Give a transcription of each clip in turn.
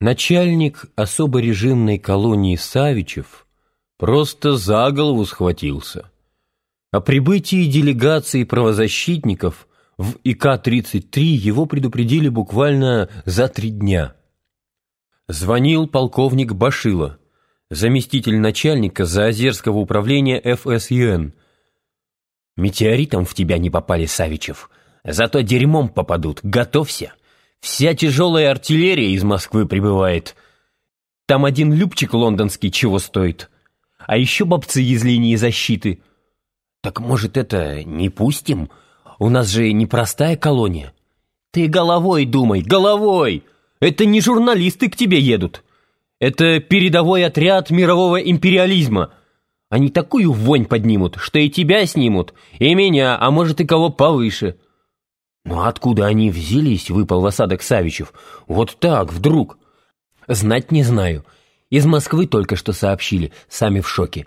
Начальник особо режимной колонии Савичев просто за голову схватился. О прибытии делегации правозащитников в ИК-33 его предупредили буквально за три дня. Звонил полковник Башила, заместитель начальника Заозерского управления ФСЮН. «Метеоритом в тебя не попали, Савичев, зато дерьмом попадут, готовься!» Вся тяжелая артиллерия из Москвы прибывает. Там один любчик лондонский чего стоит. А еще бобцы из линии защиты. Так может это не пустим? У нас же непростая колония. Ты головой думай, головой! Это не журналисты к тебе едут. Это передовой отряд мирового империализма. Они такую вонь поднимут, что и тебя снимут, и меня, а может и кого повыше. «Но откуда они взялись?» — выпал в осадок Савичев. «Вот так, вдруг!» «Знать не знаю. Из Москвы только что сообщили, сами в шоке.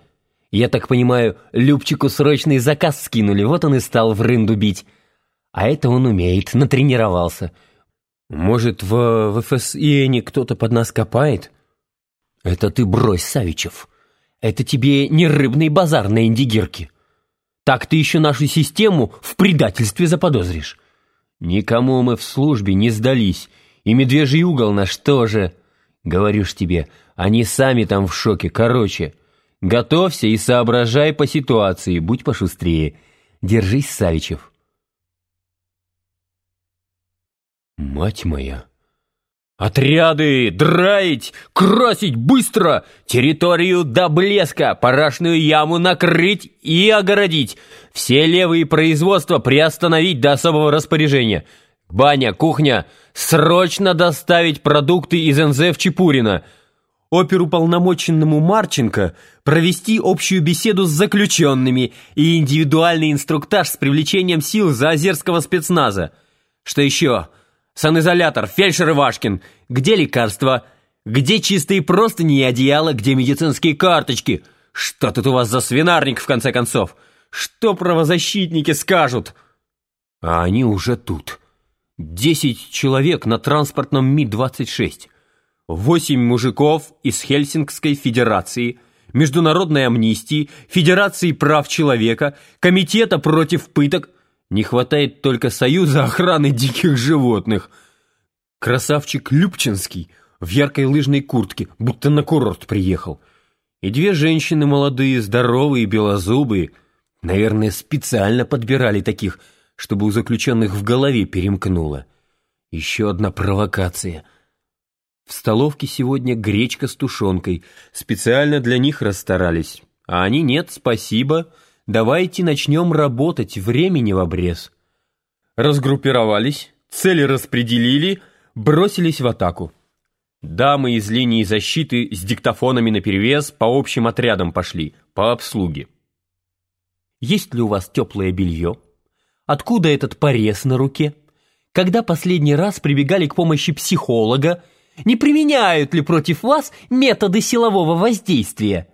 Я так понимаю, Любчику срочный заказ скинули, вот он и стал в рынду бить. А это он умеет, натренировался. Может, в, в ФСИНе кто-то под нас копает?» «Это ты брось, Савичев. Это тебе не рыбный базар на индигирке. Так ты еще нашу систему в предательстве заподозришь». Никому мы в службе не сдались, и медвежий угол наш тоже. Говорю ж тебе, они сами там в шоке. Короче, готовься и соображай по ситуации, будь пошустрее. Держись, Савичев. Мать моя! «Отряды! Драить! Красить быстро! Территорию до блеска! Парашную яму накрыть и огородить! Все левые производства приостановить до особого распоряжения! Баня, кухня! Срочно доставить продукты из НЗ в Чепурино! Оперуполномоченному Марченко провести общую беседу с заключенными и индивидуальный инструктаж с привлечением сил заозерского спецназа! Что еще?» Санизолятор, фельдшер Ивашкин. Где лекарства? Где чистые простыни и одеяла? Где медицинские карточки? Что тут у вас за свинарник, в конце концов? Что правозащитники скажут?» А они уже тут. Десять человек на транспортном Ми-26. Восемь мужиков из Хельсингской Федерации, Международной амнистии, Федерации прав человека, Комитета против пыток, не хватает только Союза охраны диких животных. Красавчик Любчинский в яркой лыжной куртке, будто на курорт приехал. И две женщины молодые, здоровые, белозубые. Наверное, специально подбирали таких, чтобы у заключенных в голове перемкнуло. Еще одна провокация. В столовке сегодня гречка с тушенкой. Специально для них расстарались. А они нет, спасибо, — Давайте начнем работать, времени в обрез. Разгруппировались, цели распределили, бросились в атаку. Дамы из линии защиты с диктофонами наперевес по общим отрядам пошли, по обслуге. Есть ли у вас теплое белье? Откуда этот порез на руке? Когда последний раз прибегали к помощи психолога? Не применяют ли против вас методы силового воздействия?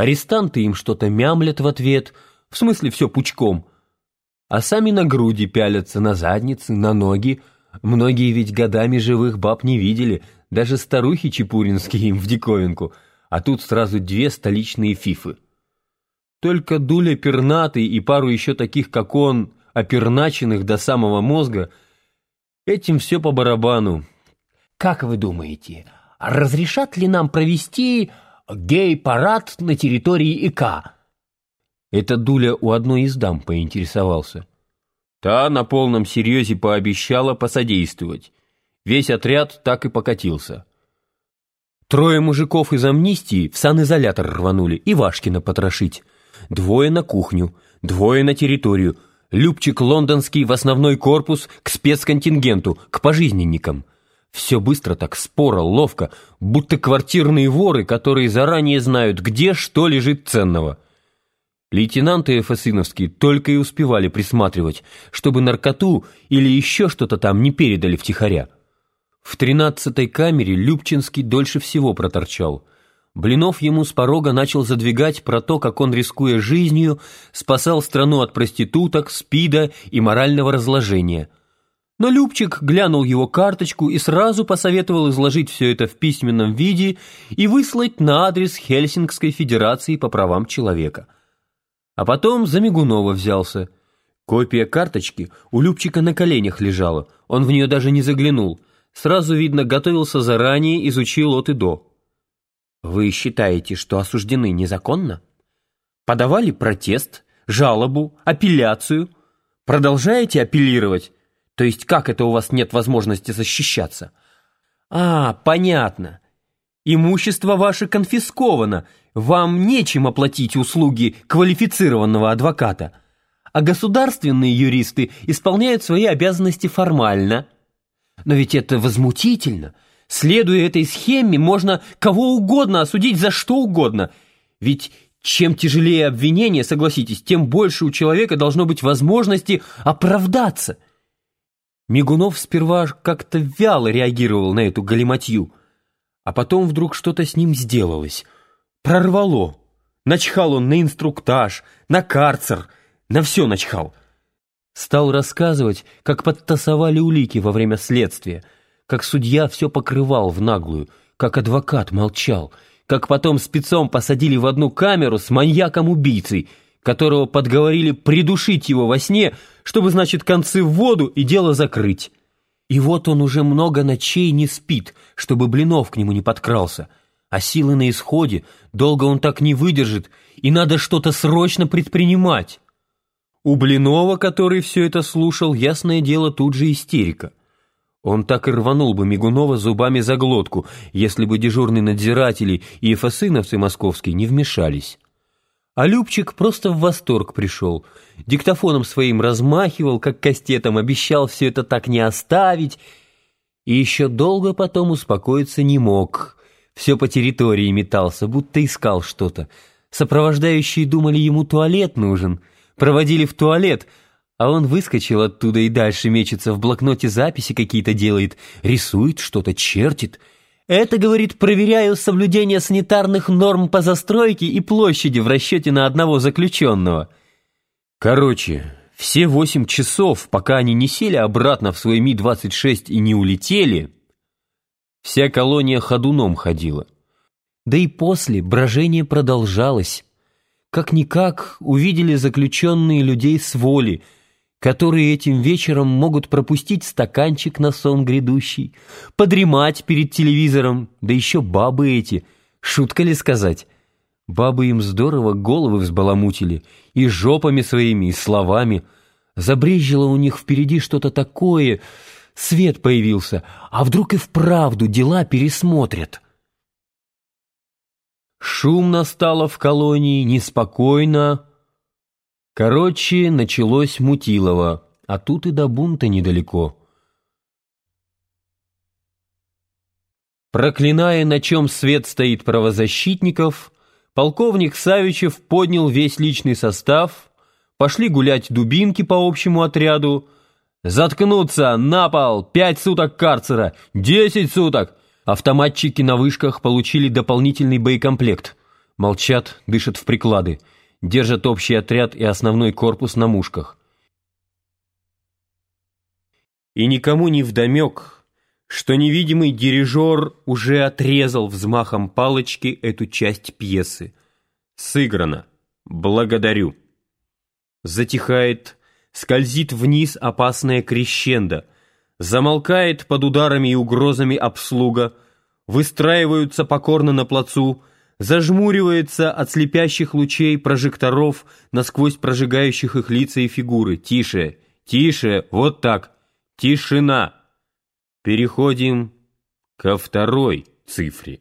Арестанты им что-то мямлят в ответ, в смысле все пучком. А сами на груди пялятся, на задницы, на ноги. Многие ведь годами живых баб не видели, даже старухи чепуринские им в диковинку. А тут сразу две столичные фифы. Только Дуля пернатый и пару еще таких, как он, оперначенных до самого мозга, этим все по барабану. Как вы думаете, разрешат ли нам провести гей-парад на территории ИК». Это Дуля у одной из дам поинтересовался. Та на полном серьезе пообещала посодействовать. Весь отряд так и покатился. Трое мужиков из амнистии в санизолятор рванули и Вашкина потрошить. Двое на кухню, двое на территорию. Любчик лондонский в основной корпус к спецконтингенту, к пожизненникам. Все быстро так, споро, ловко, будто квартирные воры, которые заранее знают, где что лежит ценного. Лейтенанты ФСИновские только и успевали присматривать, чтобы наркоту или еще что-то там не передали втихаря. В тринадцатой камере Любчинский дольше всего проторчал. Блинов ему с порога начал задвигать про то, как он, рискуя жизнью, спасал страну от проституток, спида и морального разложения – Но Любчик глянул его карточку и сразу посоветовал изложить все это в письменном виде и выслать на адрес Хельсингской Федерации по правам человека. А потом за Мигунова взялся. Копия карточки у Любчика на коленях лежала, он в нее даже не заглянул. Сразу видно, готовился заранее, изучил от и до. «Вы считаете, что осуждены незаконно? Подавали протест, жалобу, апелляцию? Продолжаете апеллировать?» То есть как это у вас нет возможности защищаться? А, понятно. Имущество ваше конфисковано. Вам нечем оплатить услуги квалифицированного адвоката. А государственные юристы исполняют свои обязанности формально. Но ведь это возмутительно. Следуя этой схеме, можно кого угодно осудить за что угодно. Ведь чем тяжелее обвинение, согласитесь, тем больше у человека должно быть возможности оправдаться – Мигунов сперва как-то вяло реагировал на эту галиматью, а потом вдруг что-то с ним сделалось. Прорвало. Начхал он на инструктаж, на карцер, на все начхал. Стал рассказывать, как подтасовали улики во время следствия, как судья все покрывал в наглую, как адвокат молчал, как потом спецом посадили в одну камеру с маньяком-убийцей — которого подговорили придушить его во сне, чтобы, значит, концы в воду и дело закрыть. И вот он уже много ночей не спит, чтобы Блинов к нему не подкрался. А силы на исходе, долго он так не выдержит, и надо что-то срочно предпринимать. У Блинова, который все это слушал, ясное дело, тут же истерика. Он так и рванул бы Мигунова зубами за глотку, если бы дежурные надзиратели и эфосыновцы московские не вмешались. А Любчик просто в восторг пришел. Диктофоном своим размахивал, как кастетом, обещал все это так не оставить. И еще долго потом успокоиться не мог. Все по территории метался, будто искал что-то. Сопровождающие думали, ему туалет нужен. Проводили в туалет, а он выскочил оттуда и дальше мечется, в блокноте записи какие-то делает, рисует что-то, чертит — это, говорит, проверяю соблюдение санитарных норм по застройке и площади в расчете на одного заключенного. Короче, все восемь часов, пока они не сели обратно в свой Ми-26 и не улетели, вся колония ходуном ходила. Да и после брожение продолжалось. Как-никак увидели заключенные людей с воли — которые этим вечером могут пропустить стаканчик на сон грядущий, подремать перед телевизором, да еще бабы эти, шутка ли сказать? Бабы им здорово головы взбаламутили, и жопами своими, и словами. Забрежило у них впереди что-то такое, свет появился, а вдруг и вправду дела пересмотрят. Шумно стало в колонии, неспокойно, Короче, началось Мутилово, а тут и до бунта недалеко. Проклиная, на чем свет стоит правозащитников, полковник Савичев поднял весь личный состав, пошли гулять дубинки по общему отряду, заткнуться, на пол, пять суток карцера, десять суток. Автоматчики на вышках получили дополнительный боекомплект. Молчат, дышат в приклады держат общий отряд и основной корпус на мушках. И никому не вдомек, что невидимый дирижер уже отрезал взмахом палочки эту часть пьесы. Сыграно. Благодарю. Затихает, скользит вниз опасная крещендо, замолкает под ударами и угрозами обслуга, выстраиваются покорно на плацу, зажмуривается от слепящих лучей прожекторов, насквозь прожигающих их лица и фигуры. Тише, тише, вот так, тишина. Переходим ко второй цифре.